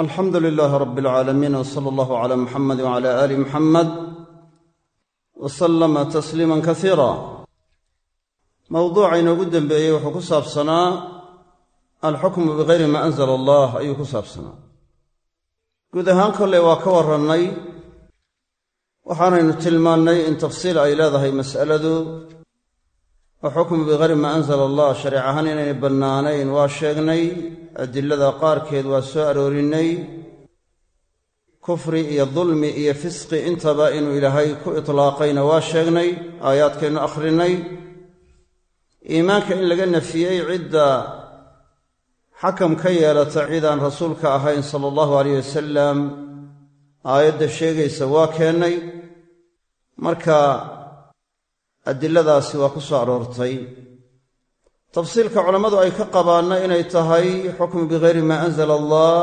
alxamdu lilaahi rab alcaalamiin w sala allahu cala muxamed wcala aali muxamed wa sallama tasliiman kasiira mowduuca inoogu dembeeyey wuxuu ku saabsanaa alxukmu bigayri maa anzala allah ayuu ku saabsanaa. Guud ahaan kolley waa ka warrannay waxaanaynu tilmaannay in tafsiil ay leedahay mas'aladu xukmu bigayri maa anzala allah shareec ahaan inaynay bannaanayn. Waa sheegnay adilada qaarkeed waa soo aroorinay. Kufri iyo dulmi iyo fisqi intaba inuu ilaahay ku itlaaqayna waa sheegnay aayaadkaynu akhrinay. Iimaanka in laga nafiyey cidda xakam ka yeelata cidaan rasuulka ahayn sala allahu alayh wasalam aayadda sheegaysa waa keennay marka adiladaasi waa ku soo aroortay. Tafsiilka culammadu ay ka qabaanna inay tahay xukmu bigayri maa anzala allah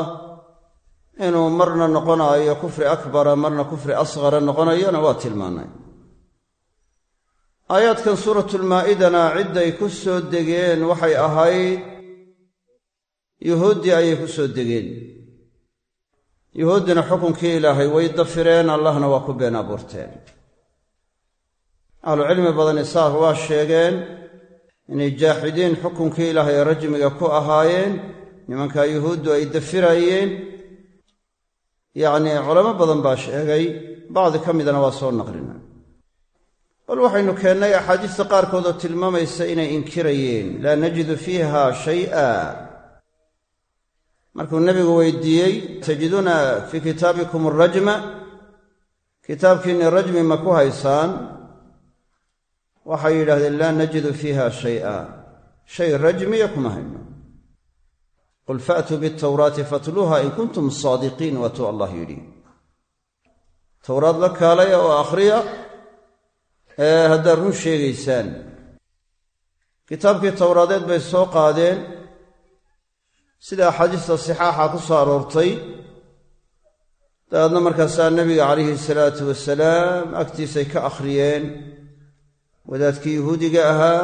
inuu marna noqonaayo kufri akbara marna kufri asqara noqonayona waa tilmaanay. Aayaadkan suuratulmaa'idana cidday ku soo degeen waxay ahayd yuhuuddii ayay ku soo degeen. Yuhuuddina xukunkii ilaahay way dafireen allahna waa ku been abuurteen ahlucilmi badani saas waa sheegeen inay jaaxidiin xukunkii ilaahay rajmiga ku ahaayeen nimankaa yuhuuddu ay dafirayeen. Yacnii culamo badan baa sheegay bacdi ka midana waa soo naqlina. Bal waxaynu keennay axaadiista qaarkood oo tilmaamaysa inay inkirayeen laa najidu fiiha shay'a. Markuu nebigu weydiiyey tajiduuna fii kitaabikum arajma kitaabkiinni rajmi ma ku haysaan waxay yidhahdeen laa najidu fiiha shay'a. Shay rajmiya kuma hayno. Qul faatuu bitawraati fatluuha in kuntum saadiqiin waatuu allah yidhi. Towraad la kaalaya oo akhriya ee haddaad run sheegaysaan. Kitaabkii towraadeed bay soo qaadeen. Sida axaadiista sixaaxa ku soo aroortay dabeedna markaasaa nebiga calayhi salaatu wasalaam agtiisay ka akhriyeen wadaadkii yuhuudiga ahaa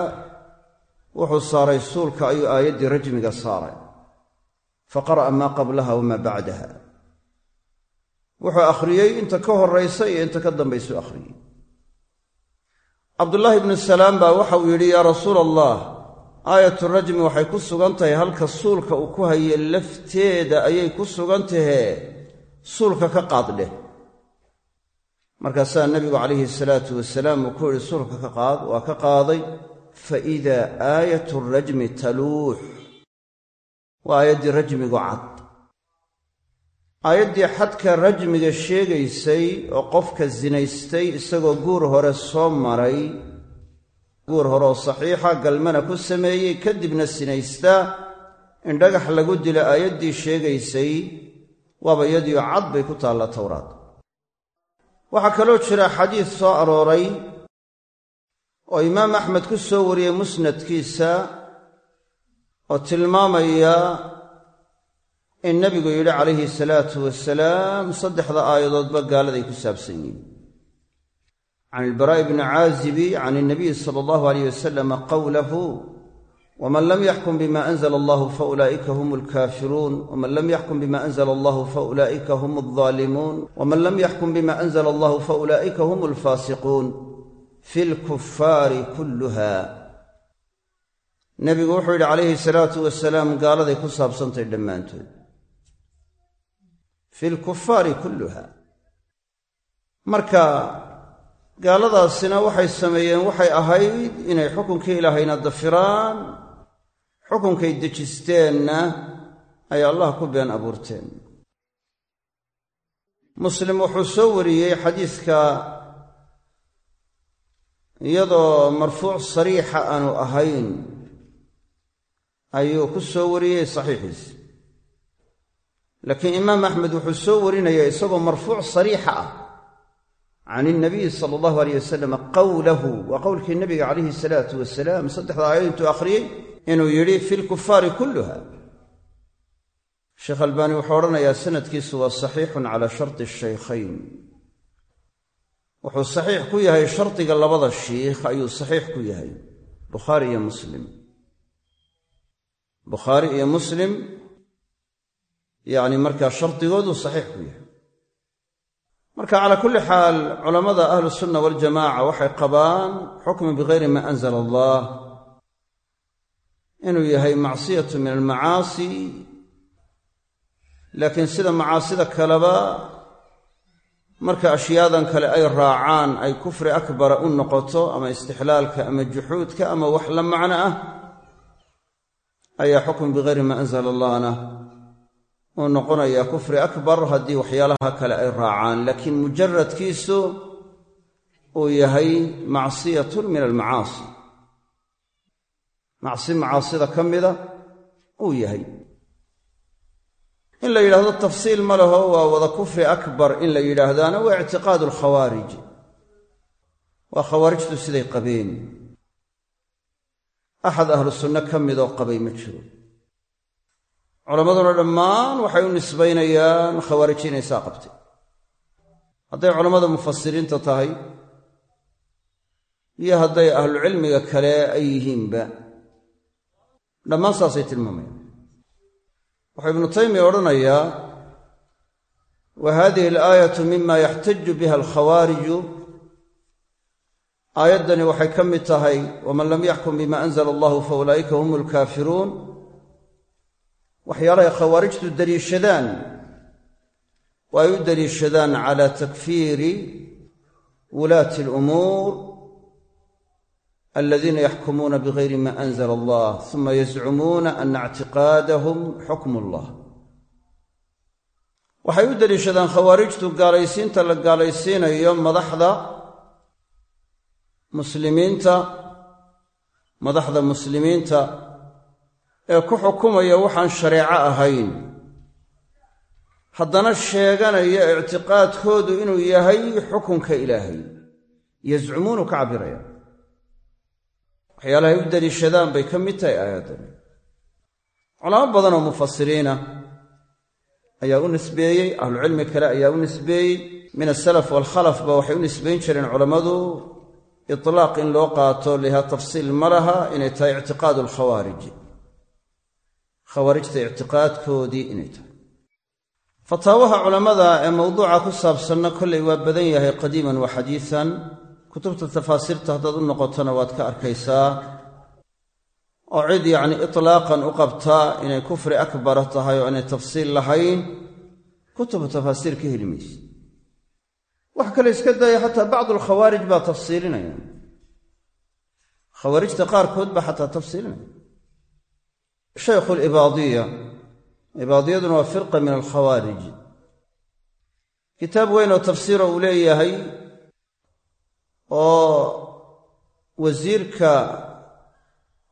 wuxuu saaray suulka ayuu aayaddii rajmiga saaray. Fa qara'a maa qablaha wamaa bacdaha. Wuxuu akhriyey inta ka horraysa iyo inta ka dambaysuu akhriyey. Cabdullaahi ibnu salaam baa waxauu yidhi yaa rasuula allah aayatu rajmi waxay ku sugan tahay halka suulka uu ku haye lafteeda ayay ku sugan tahee suulka ka qaad dheh markaasaa nebigu calayhi salaatu wasalaam uu ku yidhi suulka ka qaad waa ka qaaday fa idaa aayatu rajmi taluux. Waa aayaddii rajmigu cad. Aayaddii xadka rajmiga sheegaysay oo qofka sinaystay isagoo guur hore soo maray guur horeoo saxiixa galmana ku sameeyey kadibna sinaysta in dhagax lagu dilo aayaddii sheegaysay waaba iyadiio cad bay ku taalla towraad waxaa kaloo jira xadiis soo arooray oo imaam axmed ku soo wariyey musnadkiisa oo tilmaamaya in nebigu yidhi calayhi salaatu wasalaam saddexda aayadoodba gaaladay ku saabsan yihiin. Can ilbaraa'i bni caazibi can ilnabiyi sala allahu alayh wasalam qowlahu waman lam yaxkum bima anzla allahu faulaa'ika hum alkaafiruun waman lam yaxkum bima anzla allahu faulaa'ika hum aldaalimuun waman lam yaxkum bima anzla allahu faulaa'ika hum alfaasiquun fi lkufaari kulluha nebigu wuxuu yidhi calayhi salaatu wasalaam gaaladay ku saabsantahy dhammaantood fi lkufaari kulluha marka gaaladaasina waxay sameeyeen waxay ahayd inay xukunkii ilaahayna dafiraan xukunkay dejisteenna ay allah ku been abuurteen. Muslim wuxuu soo wariyey xadiiska iyadoo marfuuc sariixa aanu ahayn. Ayuu ku soo wariyey saxiixiisa laakiin imaam axmed wuxuu soo warinaya isagoo marfuuc sariixa ah. Can ilnabiyi sala allahu aleyh wasalam qowlahu waa qowlkii nabiga calayhi salaatu wasalaam saddexda aayad intuu akhriyey inuu yidhi fi lkufaari kulluha. Sheekh albaani wuxuu odhanayaa sanadkiisu waa saxiixun cala sharti shaykhayn. Wuxuu saxiix ku yahay shardiga labada shiikh ayuu saxiix ku yahay. Bukhaari iyo muslim. Bukhaari iyo muslim yacni markaa shardigoodu saxiix ku yahay. Marka calaa kulli xaal culammada ahlu sunna waljamaca waxay qabaan xukmu bikayri maa anzala allah inuu yahay macsiyatu min almacaasi laakiin sida macaasida kaleba marka ashyaadan kale ay raacaan ay kufri akbara u noqoto ama istixlaalka ama juxuudka ama wax la macno ah ayaa xukm bikayri maa anzala allahna uu noqonayaa kufri akbar haddii waxyaalaha kale ay raacaan laakiin mujaradkiisu uu yahay macsiyatun min almacaasi macsi macaasida ka mida uu yahay. In la yidhaahdo tafsiil ma leho waa wada kufri akbar in la yidhaahdaana waa ictiqaadu alkhawaarij waa khawaarijtu siday qabeen. Axad ahlu sunne ka midoo qabay ma jiro. Culammaduna dhammaan waxay u nisbaynayaan khawaariji inay saa qabtay. Hadday culammada mufasiriinta tahay iyo hadday ahlucilmiga kale ay yihiinba dhammaan saasay tilmaamayaan wuxuu ibnu taymiya odhanayaa wa hadihi alaayatu mima yaxtaju biha alkhawaariju. Aayaddani waxay ka mid tahay waman lam yaxkum bima anzala allahu fa ulaa'ika hum alkaafiruun waxyaalahay khawaarijtu daliishadaan oo ay u daliishadaan cala takfiiri wulaati alumuur aladiina yaxkumuuna bigayri ma anzala allah uma yazcumuuna ana ictiqaadahum xukm allah waxay u daliishadaan khawaarijtu gaalaysiinta la gaalaysiinayo madaxda muslimiinta madaxda muslimiinta ee ku xukumaya waxaan shareeco ahayn haddana sheeganaya ictiqaadkoodu inuu yahay xukunka ilaahay yazcumuunu ka cabbiraya waxyaalahay u daliishadaan bay ka mid tahay aayaddani. Culamo badan oo mufasiriina ayaa u nisbeeyey ahlucilmi kale ayaa u nisbeeyey. Min asalaf waalkhalafba waxay u nisbayn jireen culammadu itlaaq in loo qaato liha tafsiil ma laha inay tahay ictiqaadu alkhawaarij khawaarijta ictiqaadkoodii inay tahay. Fataawaha culammada ee mawduuca ku saabsanna kollay waa badan yahay qadiiman wa xadiisan kutubta tafaasiirta haddaad u noqotona waad ka arkaysaa oo cid yacni itlaaqan u qabtaa inay kufri akbara tahay oo aanay tafsiil lahayn kutubu tafaasiir ka heli mayse wax kale iska daya xataa bacdu alkhawaarij baa tafsiilinaya. Khawaarijta qaarkood baa xataa tafsiilinaya. Shaykhu libaadiya ibaadiyaduna waa firqa min alkhawaarij. Kitaab weyn oo tafsiira uu leeyahay oo wasiirka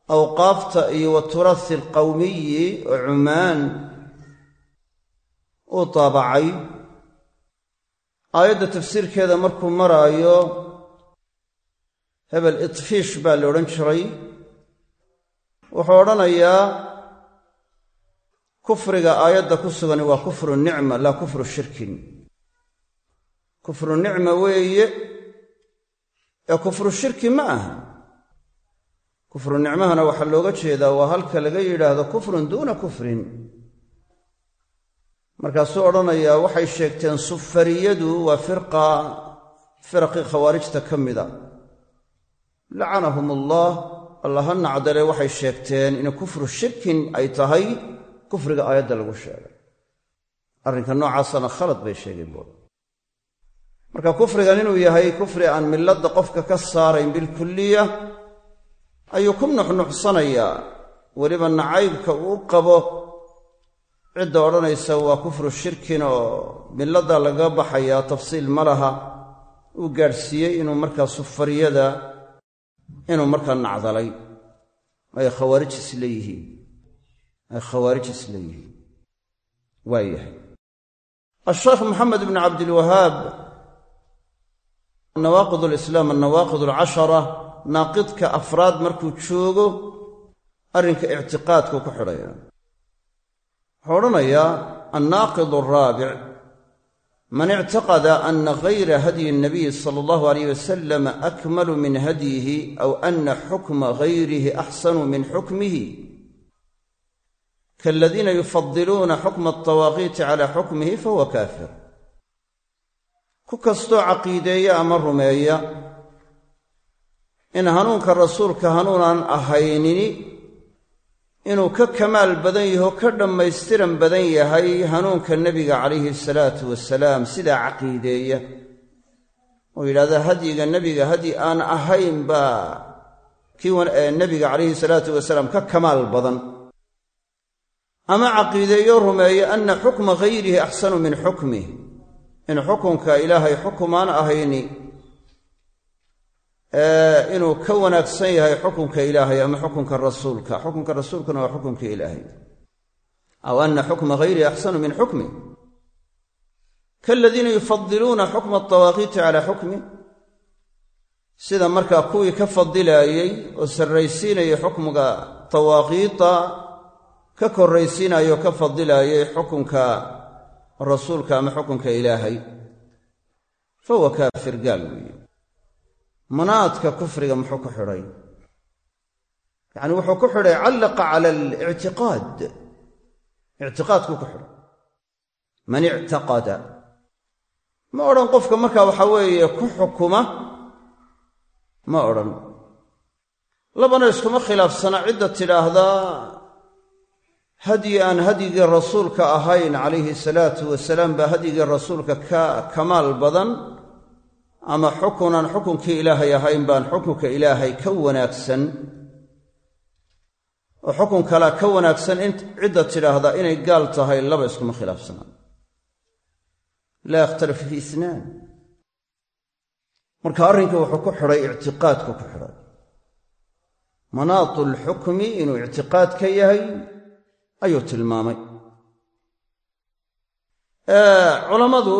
awqaafta iyo waturathi alqawmiyi oo cumaan uu taabacay aayadda tafsiirkeeda markuu maraayo hebel itfiish baa la odhan jiray. Wuxuu odhanayaa kufriga aayadda ku sugani waa kufru nicma laa kufru shirkin. Kufru nicma weeye ee kufru shirki ma aha. Kufru nicmahana waxaa looga jeedaa waa halka laga yidhaahdo kufrun duuna kufrin. Markaasuu odhanayaa waxay sheegteen sufariyadu waa firqa firaqii khawaarijta ka mida lacanahum allah allah ha nacdale waxay sheegteen in kufru shirkin ay tahay kufriga aayadda lagu sheegay. Arrinka noocaasana khalad bay sheegeen buur marka kufrigan inuu yahay kufri aan milladda qofka ka saarayn bilkulliya ayuu ku nuxnuxsanayaa weliba nacaybka uu qabo cidda odhanaysa waa kufru shirkin oo milladda laga baxayaa tafsiil ma laha. Uu gaadhsiiyey inuu markaa sufariyada inuu markaa nacdalay. Ay khawaarij isleeyihiin ay khawaarij isleeyihiin waa yahay. Asheekh maxamed ibnu cabdilwahaab nawaaqid alislaam annawaaqid alcashara naaqidka afraad markuu joogo arrinka ictiqaadku ku xidhaya. Wuxuu odhanayaa annaaqid alraabic man ictaqada ana gayra hadyi nabiyi sala allahu alayh wasalam akmalu min hadyihi aw ana xukma gayrihi axsanu min xukmihi kaaladiina yufadiluuna xukma altawaaqiiti calaa xukmihi fahuwa kaafir ku kastoo caqiideeya ama rumeeya. In hanuunka rasuulka hanuunaan ahaynini inuu ka kamaal badan yaho ka dhammaystiran badan yahay hanuunka nebiga calayhi salaatu wasalaam sidaa caqiideeya. Oo yidhahda hadyiga nebiga hadyi aan ahayn baa kii nebiga calayhi salaatu wasalaam ka kamaal badan. Ama caqiideeyo rumeeyo anna xukma hayrihi axsanu min xukmih in xukunka ilaahay xukumaan ahayni inuu ka wanaagsan yahay xukunka ilaahay ama xukunka rasuulka. Xukunka rasuulkuna waa xukunka ilaahay. Aw ana xukma hayrihi axsanu min xukmi. Kaladiina yufadiluuna xukma altawaaqiiti calaa xukmi. Sida markaa kuwii ka fadilaayey oo sarraysiinayay xukmiga tawaaqiita ka korraysiinayo ka fadilaayay xukunka rasuulka ama xukunka ilaahay fahuwa kaafir gaal weeye. Manaadka kufriga muxuu ku xidhay? Yacni wuxuu ku xidhay callaqa cala alictiqaad. Ictiqaadkuu ku xidhay. Man ictaqada. Ma odhan qofka markaa waxaa weeye ku xukuma? Ma odhan. Labana iskuma khilaafsana cidda tidhaahdaa hadyi aan hadyigii rasuulka ahayn calayhi salaatu wasalaam baa hadyigii rasuulka ka kamaal badan ama xukunaan xukunkii ilaahay ahayn baan xukunka ilaahay ka wanaagsan oo xukun kalea ka wanaagsan in cidda tidhaahdaa inay gaal tahay laba iskuma khilaafsanaa laa yakhtalifu fi isnaan. Marka arrinka wuxuu ku xidhay ictiqaadku ku xidhay. Manaatu lxukmi inuu ictiqaad ka yahay ayuu tilmaamay. Culammadu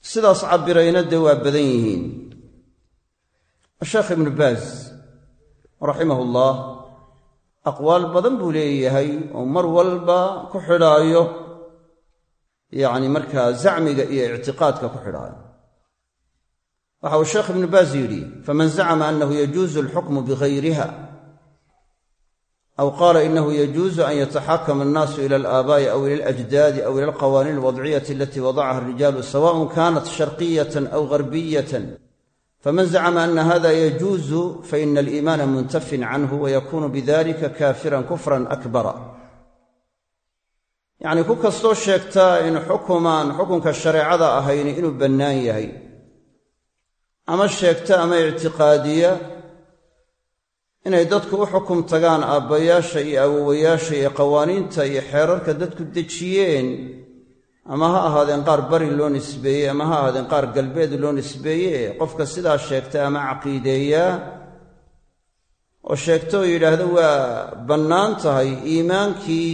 sidaas cabbirayna dee waa badan yihiin. Sheekh ibnu baas raximahullah aqwaal badan buu leeyahay oo mar walba ku xidhaayo yacni markaa zacmiga iyo ictiqaadka ku xidhaayo. Waxa uu sheekh ibnu baas yidhi faman zacama annahu yajuusu alxukmu bigayriha aw qaala inahu yajuusu an yataxakama annaasu ila alaaba'i aw ila alajdaadi aw ila alqawaaniin alwadciyati alatii wadacaha alrijaalu sawaءun kanat sharqiyatan aw garbiyatan faman zacma ana hada yajuuzu faina aliimaana muntafin canhu wayakunu bidalika kaafiran kufran akbara yacnii ku kastoo sheegtaa in xukumaan xukunka shareecada ahayni inuu bannaan yahay ama sheegta ama ictiqaadiya inay dadku u xukum tagaan aabbayaasha iyo awowayaasha iyo qawaaniinta iyo xeerarka dadku dejiyeen ama ha ahaadeen qaar bari loo nisbeeyey ama ha ahaadeen qaar galbeed loo nisbeeye qofka sidaa sheegta ama caqiideeyaa oo sheegta oo yidhaahdo waa bannaan tahay iimaankii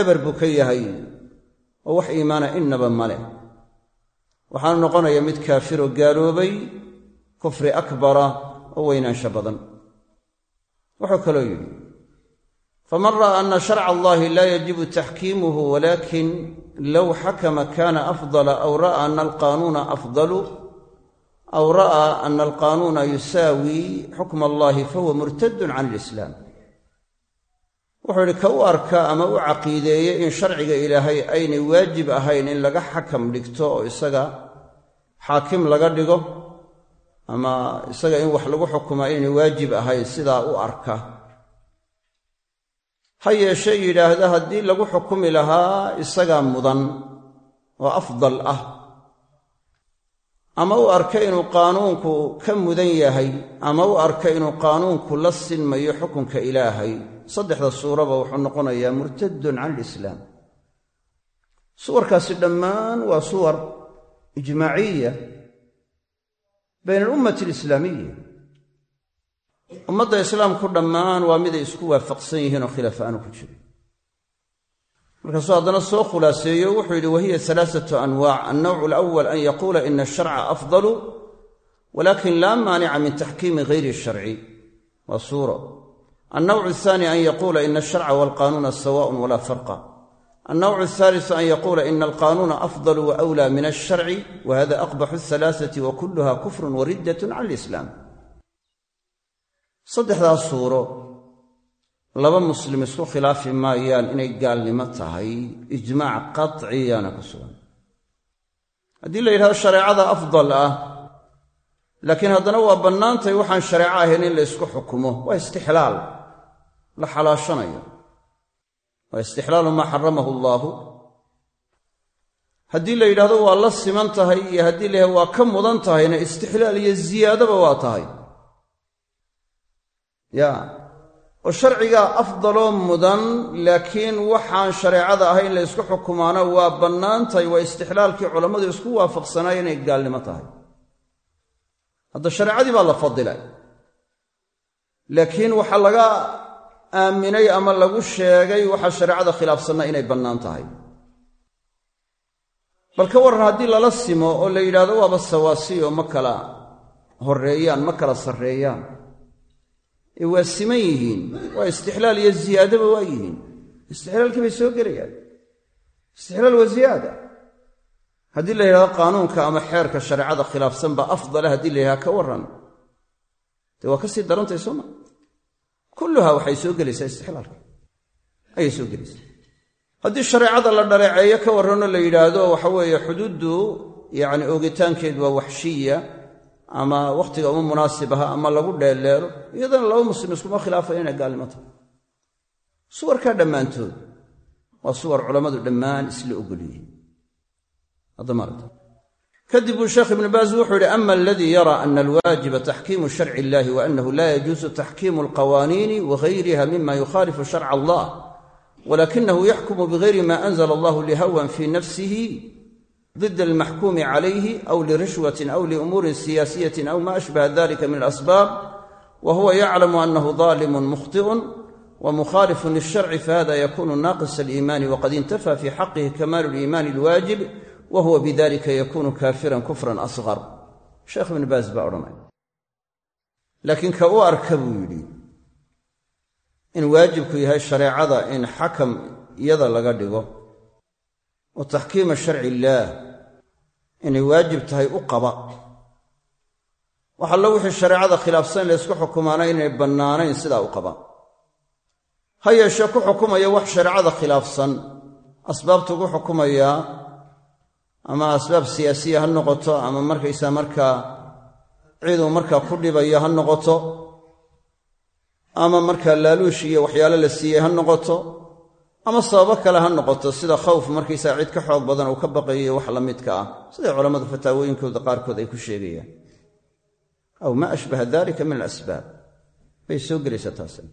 eber buu ka yahay oo wax iimaana innaba ma leh. Waxaanu noqonaya mid kaafiroo gaaloobay kufri akbara oo weynaansho badan wuxuu kaloo yidhi faman ra'aa ana sharca allahi laa yajibu taxkiimuhu walakin low xakama kana afdala aw ra'aa ana alqaanuuna afdalu aw ra'aa ana alqaanuuna yusaawi xukma allahi fahuwa murtadun can ilislaam wuxuu yidhi ka u arka ama u caqiideeye in sharciga ilaahay aynay waajib ahayn in laga xakam dhigto oo isaga xaakim laga dhigo ama isaga in wax lagu xukumaa inaynay waajib ahayn sidaa u arka. Ha yeeshee yidhaahda haddii lagu xukumi lahaa isagaa mudan oo afdal ah. Ama u arka inuu qaanuunku ka mudan yahay ama u arka inuu qaanuunku la sinmayo xukunka ilaahay. Saddexda suuraba wuxuu noqonayaa murtadun can ilislaam suwarkaasi dhammaan waa suwar ijmaaciya bayna alummati alislaamiya. Ummadda islaamku dhammaan waa miday isku waafaqsan yihiin oo khilaaf aanu ku jirin. Markaasuu haddana soo khulaaseeyo wuxuu yidhi wahiya alaaatu anwaac. Annawcu alawal an yaquula ina asharca afdalu walakin laa maanica min taxkiimi gayri sharci. Waa suuro. Annawcu athani an yaquula ina alsharca walqanuuna sawaءun walaa farqa annawcu athalisu an yaquula ina alqanuuna afdalu wa awlaa min alsharci wa hada aqbaxu alhalaaثati wa kuluha kufrun wa riddat can alislaam saddexdaas suuro laba muslim isku khilaafi maayaan inay gaalnimo tahay ijmaac qatciyaana ku sugan haddii la yidhahdo shareecada afdal ah laakiin haddana waa bannaantay waxaan shareeco ahayn in la ysku xukumo waa istixlaal la xalaashanayo waa istixlaalu maa xaramahu allaahu haddii la yidhahdo waa la siman tahay iyo haddii la yidhahdo waa ka mudan tahayna istixlaal iyo ziyaadaba waa tahay. Ya. Oo sharcigaa afdaloo mudan laakiin waxaan shareecada ahay in la ysku xukumaana waa bannaantahay waa istixlaalkii culammadu isku waafaqsanaay inay gaalnimo tahay. Hadda shareecadii baa la fadilay aaminay ama lagu sheegay waxa shareecada khilaafsanna inay bannaan tahay. Bal ka warran haddii lala simo oo la yidhaahdo waaba sawaasiyo ma kala horreeyaan ma kala sarreeyaan. Ee waa siman yihiin waa istixlaal iyo ziyaadaba waa yihiin. Istixlaalkii bay soo gelayaan. Istixlaal waa ziyaada. Haddii la yidhahdo qaanuunka ama xeerka shareecada khilaafsan baa afdala haddii la yidhahdo ka warran. Dee waa ka sii darantay sooma kulluhaa waxay soo gelaysaa istixlaalka. Ayay soo gelaysaa. Haddii shareecada la dhaleeceeyo ka warranoo la yidhaahdo waxa weeye xuduuddu yacni oogitaankeedu waa waxshiya ama wakhtiga uma munaasib aha ama lagu dheelleelo iyadana laba muslim iskuma khilaafaya inay gaalnimo tahay. Suwarkaa dhammaantood waa suwar culammadu dhammaan isla ogolyihiin kadib buu sheekh ibnu baas wuxuu yidhi ama aladii yaraa ana alwaajiba taxkiimu sharci illahi wa annahu laa yajuusu taxkiimu alqawaaniini wagayriha mima yukhaalifu sharca allah walakinahu yaxkumu bigayri ma anzla allahu lihawan fii nafsihi dida almaxkuumi calayhi aw lirishwatin aw liumuurin siyaasiyatin aw ma ashbaha dalika min alasbaab wa huwa yaclamu annahu daalimun mukhti'un wa mukhaalifun lisharci fahada yakunu naaqisa aliimaani waqad intafa fii xaqihi kamaalu liimaani alwaajib wa bidalika yakuunu kaafiran kufran asqar sheekh ibnu baas baa odhanaya laakiin ka u arka buu yidhi in waajibku yahay shareecada in xakam iyada laga dhigo oo taxkiima sharci illaah inay waajib tahay u qaba waxa lo wixii shareecada khilaafsan la ysku xukumaana inay bannaanayn sidaa u qaba ha yeeshee ku xukumaya wax shareecada khilaafsan asbaabta ugu xukumayaa ama asbaab siyaasiya ha noqoto ama markaysaa markaa ciduu markaa ku dhibaya ha noqoto ama markaa laaluush iyo waxyaalo la siiyey ha noqoto ama sababo kale ha noqoto sida khawf markaysaa cid ka xoog badan uu ka baqayo wax la midka ah. Siday culammadu fataawooyinkooda qaarkood ay ku sheegayaan. Aw maa ashbaha dalika min alasbaab? Bay soo gelaysaa taasina.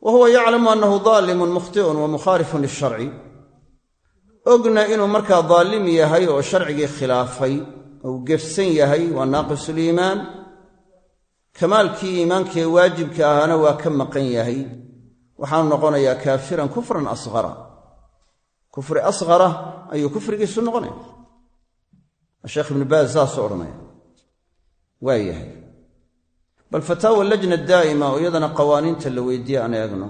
Wa huwa yaclamu annahu daalimun mukhti'un wa mukhaalifun lisharci ogna inuu markaa daalim yahay oo sharcigii khilaafay ou gefsan yahay waa naaqisuliimaan kamaalkii iimaankee waajibka ahaana waa ka maqan yahay. Waxaanu noqonayaa kaafiran kufran asqara kufri asqara ayuu kufrigiisu noqonaya. Sheekh ibnu baaz saasuu odhanaya. Waa yahay. Bal fataawa lajna daa'ima oo iyadana qawaaniinta la weydiiye aan eegno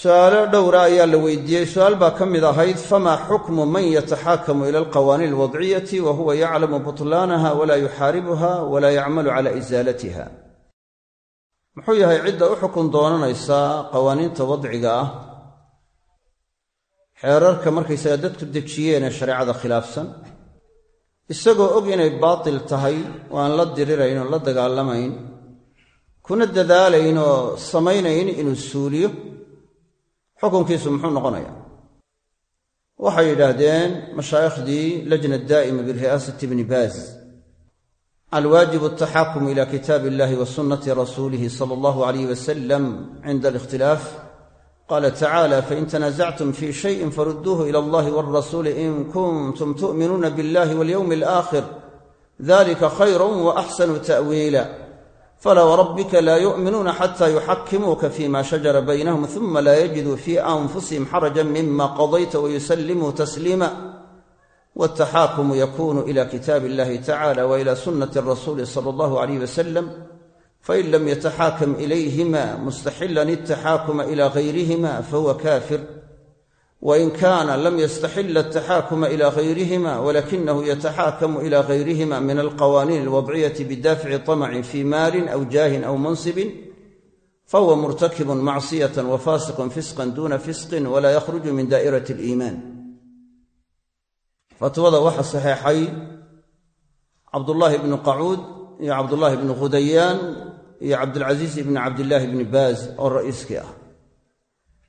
su'aalo dhowra ayaa la weydiiyey. Su'aal baa ka mid ahayd famaa xukmu man yataxaakamu ila alqawaaniin alwadciyati wa huwa yaclamu butlaanaha walaa yuxaaribuha walaa yacmalu cala isaalatiha muxuu yahay cidda u xukun doonanaysaa qawaaniinta wadciga ah? Xeerarka markaysaga dadku dejiyeen ee shareecada khilaafsan. Isagoo og inay baatil tahay oo aan la dirirayn oo la dagaalamayn kuna dadaalayn oo samaynayn inuu suuliyo xukunkiisu muxuu noqonayaa. Waxay yidhaahdeen mashaayikhdii lajna daa'ima bilri'aasati ibni baaz. Alwaajibu altaxakumu ila kitaabi illahi wa sunnati rasuulihi sala allahu alayh wasalam cinda alikhtilaaf. Qaala tacaala fain tanaasactum fii shayin farudduuhu ila allahi walrasuuli in kuntum tu'minuuna biاllahi walyowmi alaakhir dalika khayra wa axsanu ta'wiila falaa warabbika laa yu'minuuna xataa yuxakimuuka fiima shajara baynahum uma laa yajiduu fii anfusihim xarajan mima qadayta wayusallimuu tasliima wataxaakumu yakunu ila kitaabi illahi tacala wa ila sunnati rasuuli sala allahu alayh wasalam fain lam yataxaakam ilayhima mustaxilan itaxaakuma ila gayrihima fahuwa kaafir wain kaana lam yastaxila ataxaakuma ila hayrihima walakinahu yataxaakamu ila hayrihima min alqawaaniin alwadciyati bidaafici tamacin fi maalin aw jaahin aw mansibin fahuwa murtakibun macsiyatan wa faasiqun fisqan duuna fisqin walaa yakhruju min daa'irati aliimaan fatwada waxa saxeexay cabdulaahi bnu qacuud iyo cabdulaahi bnu khudayaan iyo cabdilcasiis ibni cabdilaahi bni baaz oo ra'iiskii ah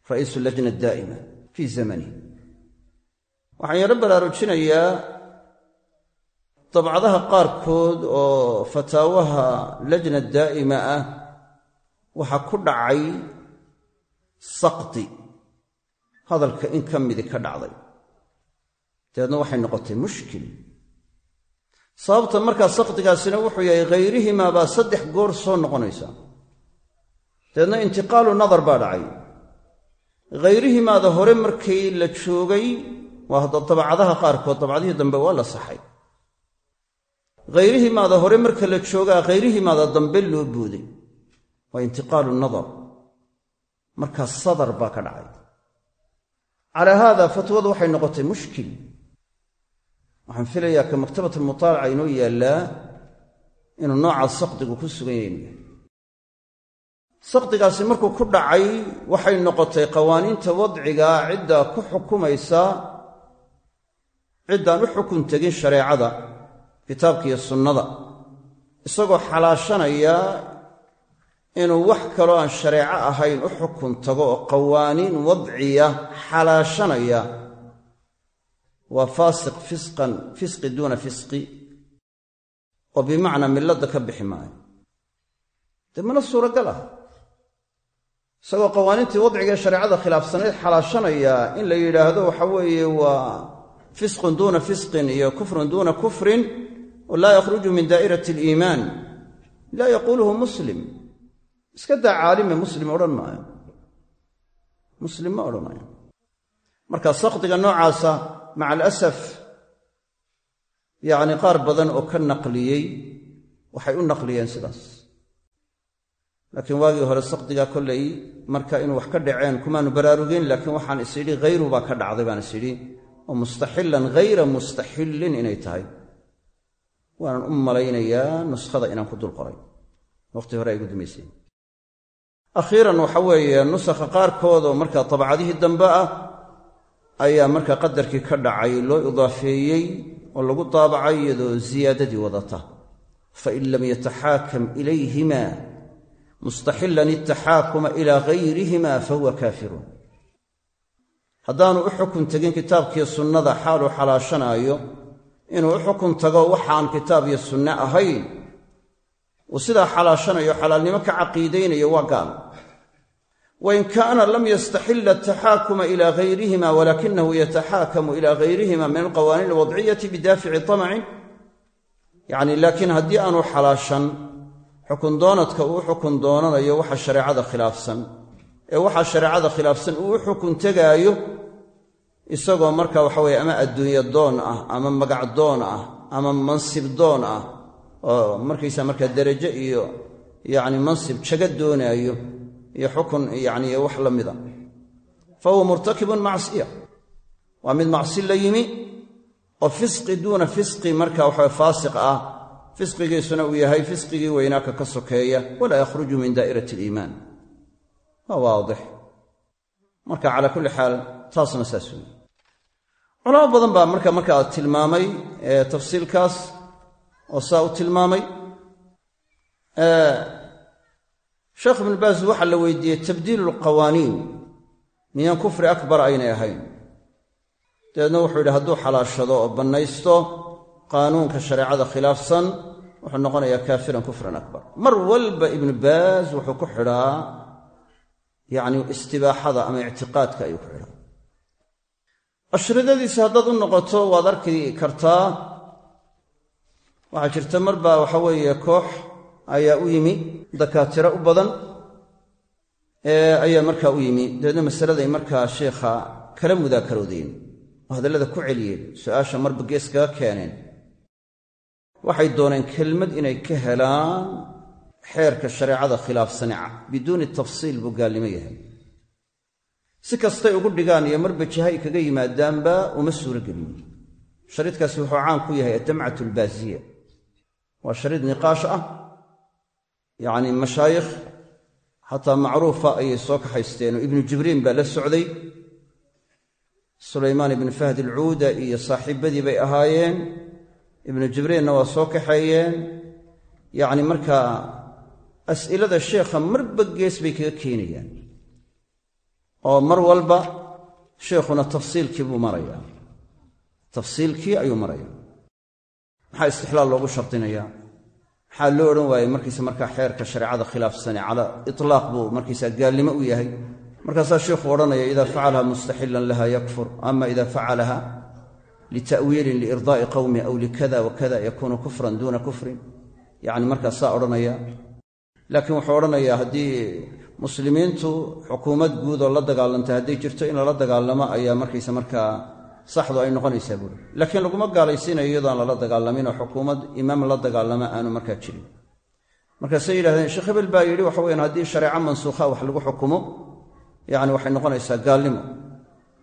ra'iisu lajna daa'ima fii zamani. Waxaan yaro baraarujinayaa dabcadaha qaarkood oo fataawaha lajna daa'ima ah waxaa ku dhacay saqdi. Hadalka in ka midi ka dhacday. Dabeedna waxay noqotay mushkil. Sababta markaa saqdigaasina wuxuu yahay khayrihimaa baa saddex goor soo noqonaysa. Dabeedna intiqaalu nadar baa dhacay khayrihimaada hore markii la joogay waa dabcadaha qaarkood dabcadihii dambe waa la saxay. Khayrihimaada hore marka la joogaa khayrihimaada dambe loo booday. Waa intiqaalu nadar. Markaa sadar baa ka dhacay. Calaa haada fatwadu waxay noqotay mushkil. Waxaan filayaa ka maktabat almutaalaca inoo yaallaa inuu noocaas saqdigu ku sugan yahay saqdigaasi markuu ku dhacay waxay noqotay qawaaniinta wadciga ciddaa ku xukumaysa ciddaan u xukun tegin shareecada kitaabka iyo sunnada. Isagoo xalaashanaya inuu wax kaloo aan shareeco ahayn u xukun tago oo qawaaniin wadciya xalaashanaya. Waa faasiq fisqan fisqi duuna fisqi oo bimacnaa milladda ka bixi maayo. Dee mana suuragal ah isagoo qawaaniintii wadcigaee shareecada khilaafsanayd xalaashanaya in la yidhaahdo waxa weeye waa fisqun duuna fisqin iyo kufrun duuna kufrin laa yakhruju min daa'irati aliimaan. Laa yaquuluhu muslim. Iska daa caalime muslim odhan maayo. Muslim ma odhanayo marka saqdiga noocaasa maca alasaf yacni qaar badan oo ka naqliyey waxay u naqliyeen sidaas laakiin waagii hore saqdigaa kollay marka inuu wax ka dhaceen kumaanu baraarugin laakiin waxaan is idhi hayru baa ka dhacday baan is idhi oo mustaxillan hayra mustaxillin inay tahay. Waanan u malaynayaa nuskhada inaan ku dul waqti hore ay gu akhiiran waxa weeye nusakha qaarkood oo markaa tabcadihii dambe ah ayaa markaa qadarkii ka dhacay loo idaafeeyey oo lagu daabacay iyadoo ziyaadadii wadata. Fain lam yataxaakam ilayhima mustaxilan itaxaakuma ilaa gayrihima fahuwa kaafirun. Haddaanu u xukun tegin kitaabkiiyo sunnada xaaluu xalaashanaayo inuu u xukun tago waxaan kitaab iyo sunne ahayn uu sidaa xalaashanayo xalaalnimo ka caqiidaynayo waa gaal. Wain kaana lam yastaxila ataxaakuma ila gayrihima walakinahu yataxaakamu ila gayrihima min alqawaaniin alwadciyati bidaafici tamacin. Yacni laakiin haddii aanu xalaashan xukun doonadka uu xukun doonanayo waxa shareecada khilaafsan. Ee waxa shareecada khilaafsan uu u xukun tegaayo isagoo marka waxa weye ama adduunyo doon ah ama magac doon ah ama mansib doon ah oo markaysa markaa derajo iyo yacni mansib jaga doonaayo iyo xukun yacni wax la mida fa huwa murtakibun macsiya. Waa mid macsi la yimi oo fisqi duuna fisqi marka waxa faasiq ah fisqigiisuna uu yahay fisqigii weynaaka ka sokeeya walaa yakhruju min daa'irati aliimaan. Waa waadix. Marka calaa kulli xaal taasna saas weeye. Culamo badan baa marka markaa tilmaamay tafsiilkaas oo saa u tilmaamay sheekh ibnu baas waxaa la weydiiyey tabdiilu lqawaaniin miyaan kufri akbar aynay ahayn. Dabeedna wuxuu yidhi hadduu xalaashado oo bannaysto qaanuunka shareecada khilaafsan wuxuu noqonayaa kaafiran kufran akbar. Mar walba ibnu baas wuxuu ku xidhaa yacni istibaaxada ama ictiqaadka ayuu ku xidhaa. Ashridadiisa haddaad u noqoto waad arki kartaa waxaa jirta mar baa waxa weeye koox ayaa u yimi dakaatiro u badan ayaa markaa u yimi. Dabeedna masaladay markaa sheikha kala mudaakaroodeen oo hadallada ku celiyeen su'aasha marba gees kaga keeneen waxay dooneen kelmad inay ka helaan xeerka shareecada khilaafsane biduuni tafsiil buu gaalnimo yahay. Si kastay ugu dhigaan iyo marba jahay kaga yimaadaanba uma suuro gelin shariidkaasi wuxuu caan ku yahay addamcat albaasiya waa shariid niqaash ah yacni mashaayikh xataa macruufa ayay soo kaxaysteen oo ibnu jibriin baa la socday. Sulaymaan ibnu fahd alcuuda iyo saaxiibadii bay ahaayeen ibnu jibriinna waa soo kaxeeyeen yacni markaa as'ilada sheekha marba gees bay kaga keenayaan. Oo mar walba sheekhuna tafsiilkii buu marayaa. Tafsiilkii ayuu maraya maxaa istixlaal loogu shardinayaa? Maxaa loo odhan waayey markiisa markaa xeerka shareecada khilaafsane cala itlaaq buu markiisa gaalnimo u yahay. Markaasaa sheikhu odhanaya idaa facalaha mustaxilan laha yakfur ama ida facalaha lita'wiilin liirdaa'i qowmi aw likada wakada yakuunu kufran duuna kufrin yacni markaasaa odhanaya laakiin wuxuu odhanayaa haddii muslimiintu xukuumad guud oo la dagaalanta hadday jirto in lala dagaalamo ayaa markaysa markaa saxdu ay noqonaysaa buuri laakiin laguma gaalaysiinayo iyadoon lala dagaalamin oo xukuumad imaam la dagaalama aanu markaa jirin markaasay yidhahdeen sheekh hebel baa yidhi waxa weyaan haddii shareeco mansuukha wax lagu xukumo yacni waxay noqonaysaa gaalnimo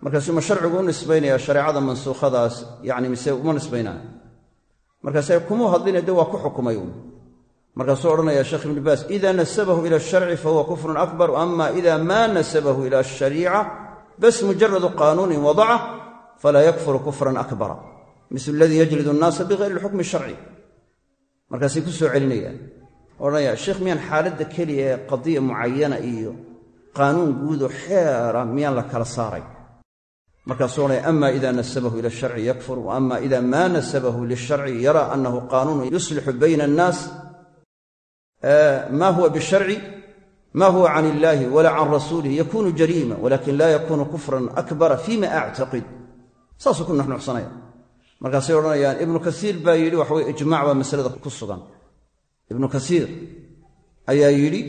markaasuu ma sharcigu u nisbaynaya shareecada mansuukhadaas yani mise uma nisbaynaya markaase kumuu hadline de waa ku xukumay uun. Markaasuu odhanaya sheekh ibnu baas ida nasabahu ila sharci fahuwa kufrun akbar ama ida maa nasabahu ila ashariica bas mujaradu qaanuunin wadaca falaa yakfuru kufran akbara. Misl aladii yajlidu annaasa bigayri lxukmi sharci. Markaasay ku soo celinayaan odhanaya sheekh miyaan xaaladda keliya ee qadiya mucayana iyo qaanuun guudoo xeera miyaan la kala saaray markaasuu odhanaya ama ida nasabahu ila sharci yakfur wa ama ida maa nasabahu lisharci yara annahu qaanuunu yuslixu bayna annaas ma huwa bisharci ma huwa can illaahi wala can rasuulihi yakunu jariima walakin laa yakunu kufran akbara fima actaqid saasuu ku nuxnuxsanaya. Markaasay odhanayaan ibnu kasiir baa yidhi waxaweye ijmac baa masalada ku sugan. Ibnu kasiir ayaa yidhi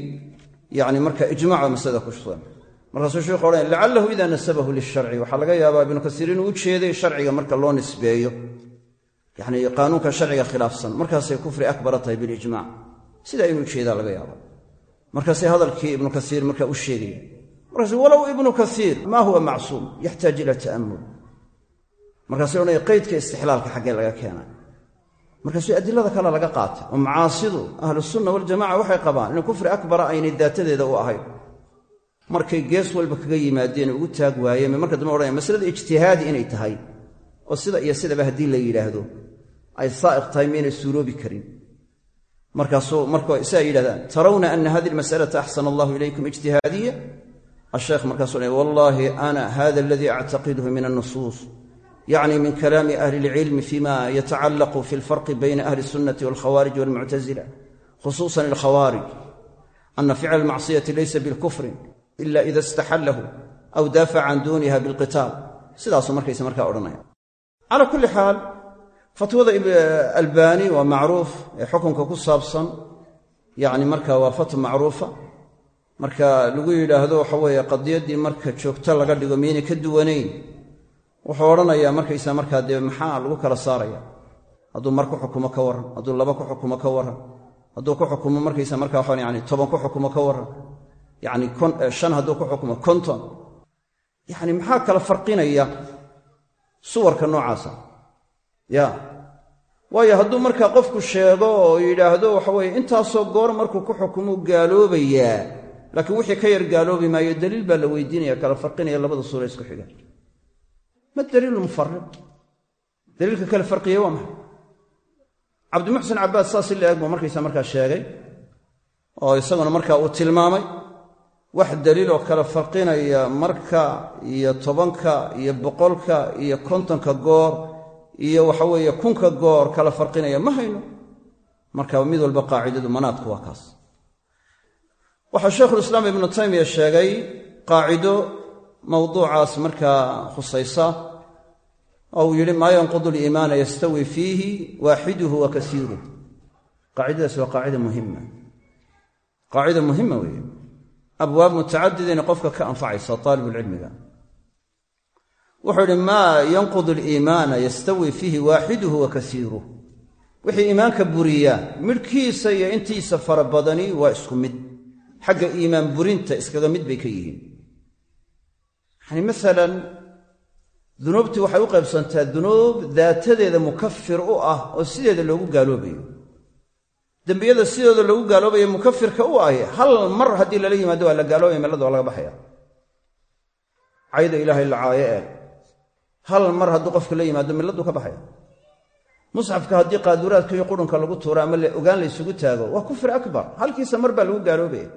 yani marka ijmac baa masalada ku sugan markaasuu sheikhu odhanaya lacalahu ida nasabahu lisharci. Waxaa laga yaabaa ibnu kasiir inuu u jeeday sharciga marka loo nisbeeyo. Yani qaanuunka sharciga khilaafsan. Markaasay kufri akbara tahay bilijmac sidaa inuu u jeedaa laga yaaba markaasay hadalkii ibnu kasiir marka u sheegaya markaas walow ibnu kasiir ma huwa macsuum? Yaxtaaj ila ta'amul markaasay odhanaya qaydka istixlaalka xaggee laga keenay. Markaasuu adilada kale laga qaatay. Oo macaasidu ahlusunna waljamaca waxay qabaan in kufri akbara aynay daatadeeda u ahayn markay gees walba kaga yimaadeen ugu taag waayeen marka dambe odhanaya masalada ijtihaadi inay tahay oo sida iyo sidaba haddii la yidhaahdo ay saa'iq tahay maynay suuroobi karin. Markaasuu marka isaa yidhahdaan tarawna ana hadihi almasalata axsana allahu ilaykum ijtihaadiya asheekh markaasuu odhanaya wallaahi ana hada aladii actaqiduhu min alnusuus yacni min kalaami ahli ilcilmi fima yatacallaqu fi alfarqi bayna ahli الsunnati walkhawaarij walmuctasila khusuusan alkhawaarij ana ficla almacsiyati bilkufrin ila ida istaxallahu aw daafaca can duuniha bilqitaal sidaasuu markaysa markaa odhanaya. Cala kulli xaal fatwada albaani waa macruuf ee xukunka ku saabsan yacni marka waa fatwa macruufa. Marka lagu yidhaahdo waxa weeye qadiyaddii marka joogto laga dhigo miyaynay ka duwanayn wuxuu odhanayaa markaysa markaa dee maxaa lagu kala saaraya? Hadduu mar ku xukumo ka warran hadduu laba ku xukumo ka warran hadduu ku xukumo markaysa ku xukumo ka warran yacni shan hadduu ku xukumo konton. Yacni maxaa kala farqinaya suwarka noocaasa? Ya. Waayo hadduu markaa qofku sheego oo yidhaahdo waxa weeye intaasoo goor markuu ku xukumuu gaaloobayaa. Laakiin wixii ka yar gaaloobi maayo daliil baa la weydiinaya kala farqinaya labada suura isku xiga. Ma daliilu mufariq daliilka kale farqiya waa maxay? Cabdimuxsin cabbaas saas ila eg buu markaysa markaa sheegay oo isaguna markaa uu tilmaamay wax daliiloo kala farqinaya marka iyo tobanka iyo boqolka iyo kontonka goor iyo waxa weeye kunka goor kala farqinaya ma hayno. Marka mid walba qaacidadu manaadku waa kaas. Waxaa shaykhulislaam ibnu taymiya sheegay qaacido mawduucaas markaa khusaysa oo uu yidhi maa yanqudu liimaana yastawi fiihi waaxiduhu wa kasiiruh qaacidadaas waa qaacida muhima qaacida muhima weeye abwaab mutacadidayna qofka ka anfacaysa aalibulcilmiga wuxuu yidhi maa yanqudu aliimaana yastawi fiihi waaxiduhu wa kasiiruh wixii iimaanka buriyaa midhkiisa iyo intiisa fara badani waa isku mid. Xagga iimaan burinta iskaga mid bay ka yihiin. Yani maalan dunuubtii waxay u qaybsantaa dunuub daatadeeda mukafir u ah oo sideeda loogu gaaloobayo dembiyada sidooda lagu gaaloobaya mukafirka u ahy hal mar haddii lala yimaado waa la gaaloobaya millada waa laga baxaya. Cayda ilaahay la ee. Hal mar hadduu qofka la yimaado milladuu ka baxaya. Musxafka haddii qaaduraadka iyo qurunka lagu tuuro ama ogaan la ysugu taago waa kufri akbar. Halkiisa mar baa lagu gaaloobaya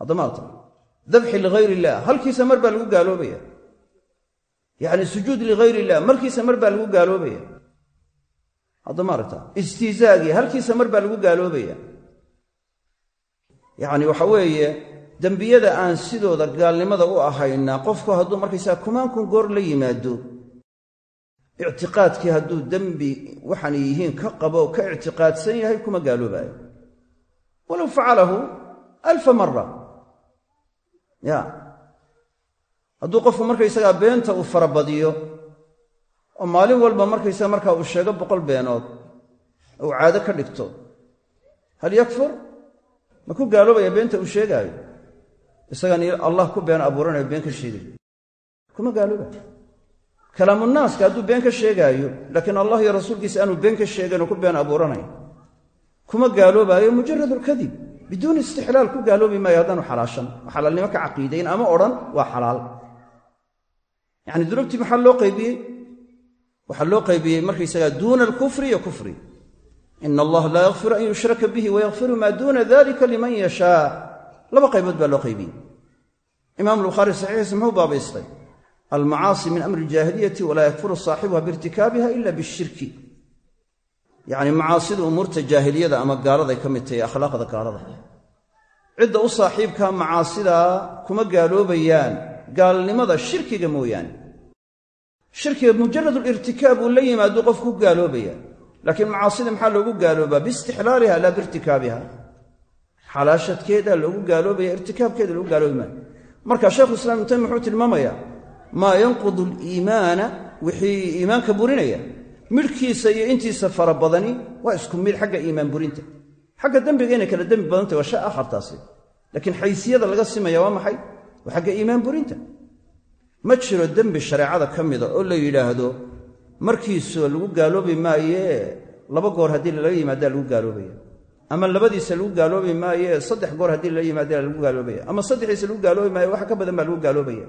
haddamaata dabxi ligayr illah halkiisa mar baa lagu gaaloobaya yacni sujuud ligayr illah markiisa mar baa lagu gaaloobaya haddama aragta istiizaagii halkiisa mar baa lagu gaaloobaya yacni waxa weeye dembiyada aan sidooda gaalnimada u ahayna qofku hadduu markaysaa kumaankun goor la yimaado ictiqaadkii hadduu dembi waxaan yihiin ka qabo ka ictiqaadsan yahay kuma gaaloobaayo walow facalahu alfa mara ya hadduu qofku markaysagaa beenta uu farabadiyo oo maalin walba markaysaga markaa uu sheego boqol beenood uu caado ka dhigto hal yakfur? Ma ku gaaloobaya beenta uu sheegaayo? Isagaan allah ku been abuuranayo been ka sheegayo kuma gaaloobayo kalaamunaaska hadduu been ka sheegaayo laakiin allah iyo rasuulkiisa aanu been ka sheegayn oo ku been abuuranayn kuma gaaloobaayo mujarad alkadib biduuni istixlaal ku gaaloobi maayo haddaanu xalaashan. Oo xalaalnimo ka caqiidayn ama odhan waa xalaal. Yacni dunuubtii maxaa loo qaybiyey waxaa loo qaybiyey markaysagaa duuna alkufri iyo kufri. Ina allaha laa yakfiru an yushraka bihi wayakfiru maa duuna dalika liman yashaa. Laba qaybood baa loo qaybiyey. Imaamu lbukhaari saxiixiisa muxuu baabaystay almacaasi min amri iljaahiliyati walaa yakfuru saaxibuha biirtikaabiha ila bishirki. Yacni macaasidu umuurta jaahiliyada ama gaaladay ka mid tahay akhlaaqda gaalada. Cidda u saaxiibkaa macaasidaa kuma gaaloobayaan. Gaalnimada shirkiga mooyaane shirkiga mujaradulirtikaab uu la yimaaduu qofku ku gaaloobaya laakiin macaasida maxaa loogu gaaloobaa? Biistixlaaliha laa biirtikaabiha xalaashadkeedaa loogu gaaloobaya irtikaabkeeda loogu gaaloobi maayo marka sheekhu islam ibnu taymiya wuxuu tilmaamayaa maa yanqudu aliimaana wixii iimaanka burinaya midhkiisa iyo intiisa fara badani waa isku mid xagga iimaan burinta. Xagga dembiga inay kala dembi badantay waa shay akhartaasi laakiin xaysiyada laga simaya waa maxay? Waa xagga iimaan burinta ma jiro dembi shareecada ka mida oo la yidhaahdo markiisoo lagu gaaloobi maayee laba goor haddii lala yimaadaa lagu gaaloobaya. Ama labadiisa lagu gaaloobi maayee saddex goor haddii lala yimaada lagu gaaloobaya ama saddexiisa lagu gaaloobi maaye wax ka badan baa lagu gaaloobaya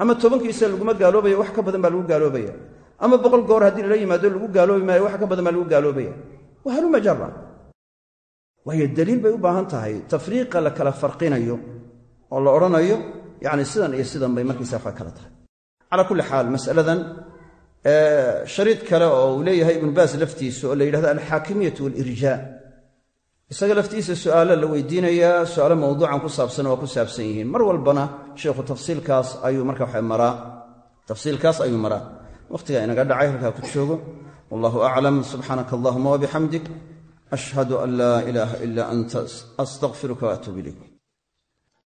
ama tobankiisa laguma gaaloobaya wax ka badan baa lagu gaaloobaya ama boqol goor haddii lala yimaado lagu gaaloobi maayo wax ka badan baa lagu gaaloobaya waa haluma jara waayo daliil bay u baahan tahay. Tafriiqa la kala farqinayo oo la odhanayo yacni sidan iyo sidan bay markiisa waxaa kala tahay. Calaa kulli xaal masaladan shariid kale oo uu leeyahay ibnu baas laftiisu oo la yidhahdo alxaakimiyatu walirjaa isaga laftiisa su'aalo la weydiinayaa su'aalo mawduucan ku saabsan waa ku saabsan yihiin. Mar walbana sheikhu tafsiilkaas ayuu marka waxa maraa. Tafsiilkaas ayuu maraa. Wakhtigaa inaga dhacay halkaa ku joogo. Wallahu aclam subxaanaka allahuma wabixamdik ashhadu an laa ilaaha ilaa anta astaqfiruka waatuub ilayk